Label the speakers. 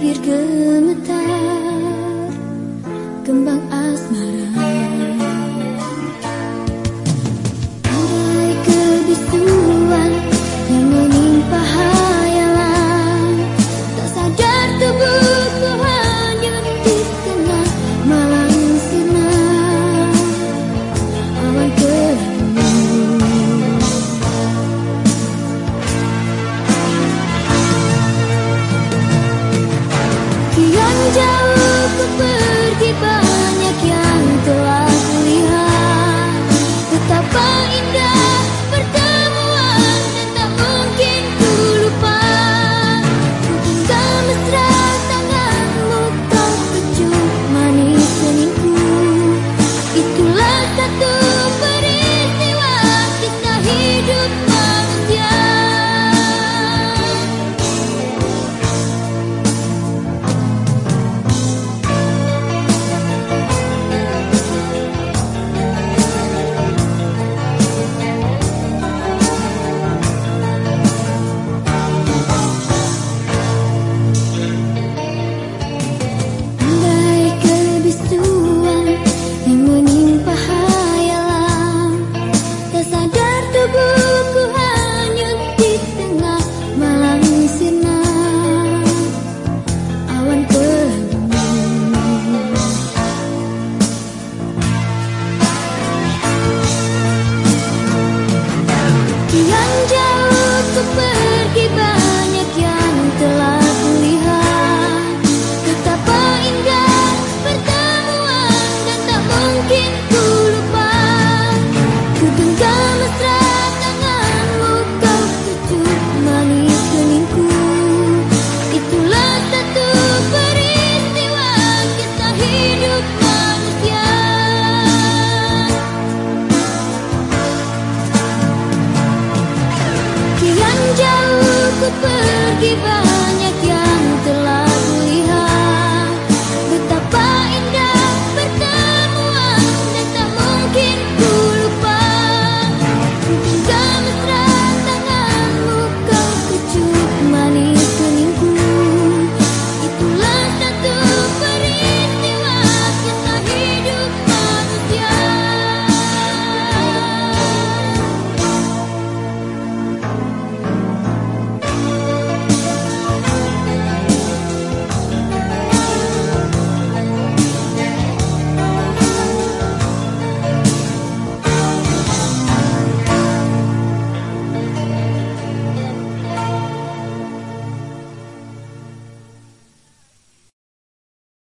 Speaker 1: bibir gemetar jauh ku pergi banyak yang telah